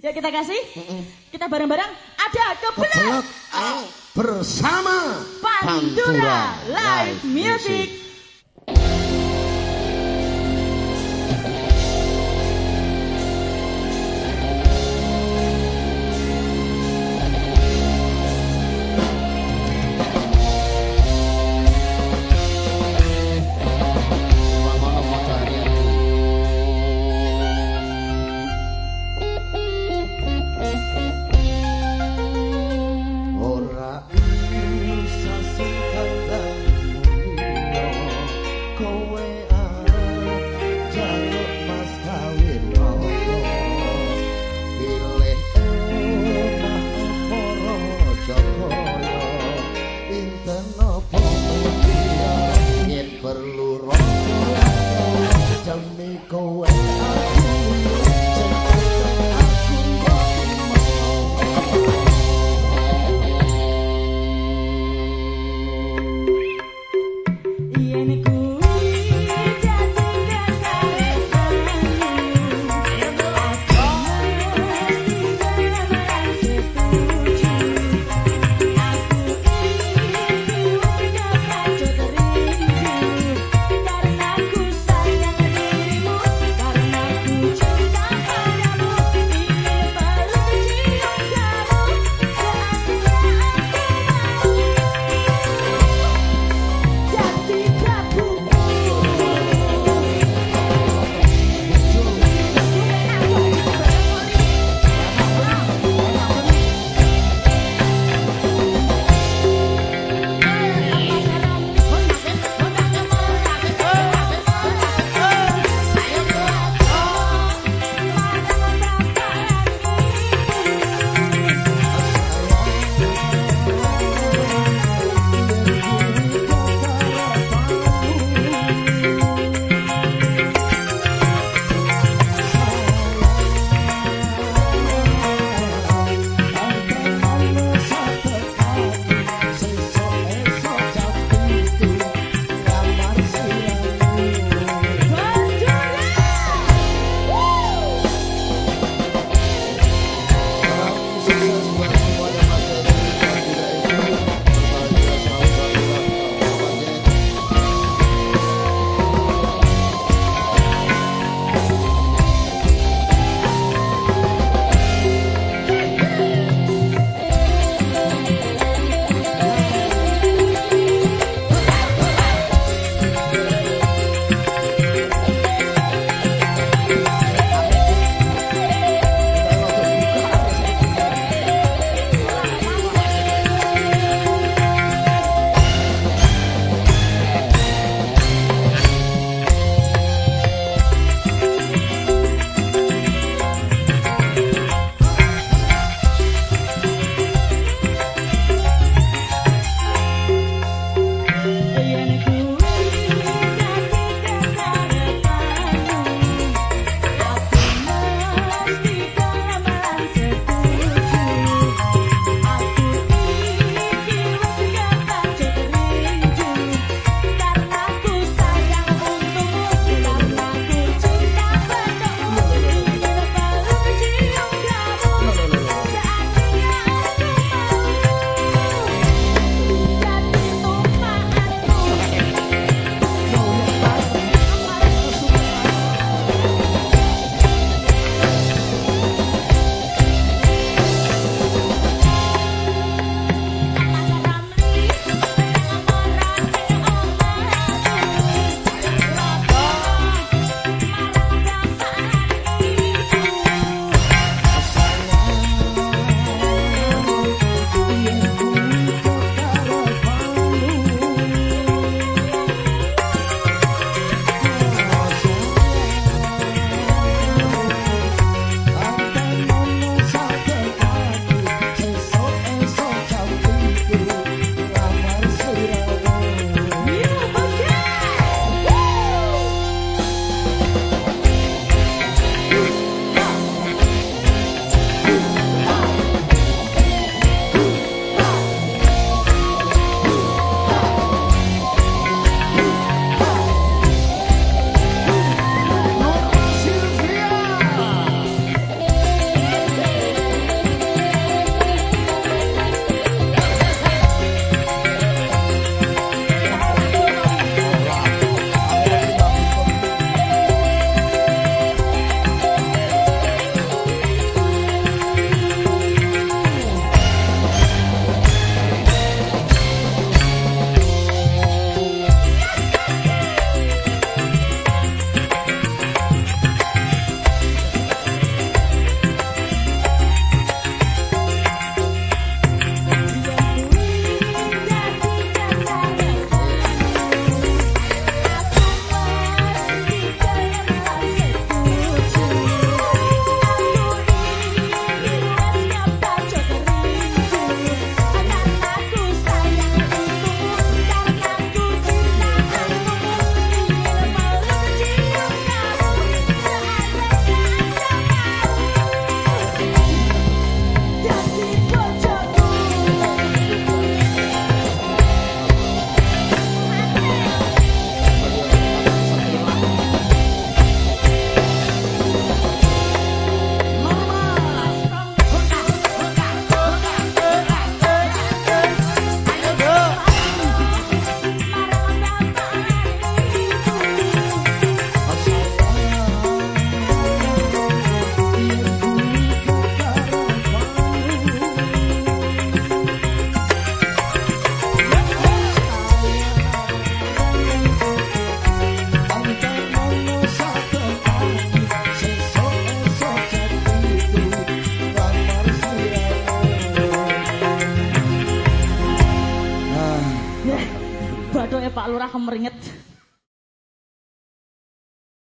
Yuk kita kasih. Kita bareng-bareng. Ada kebelet. Kebelet bersama Pantura Live Music away. lurah meringet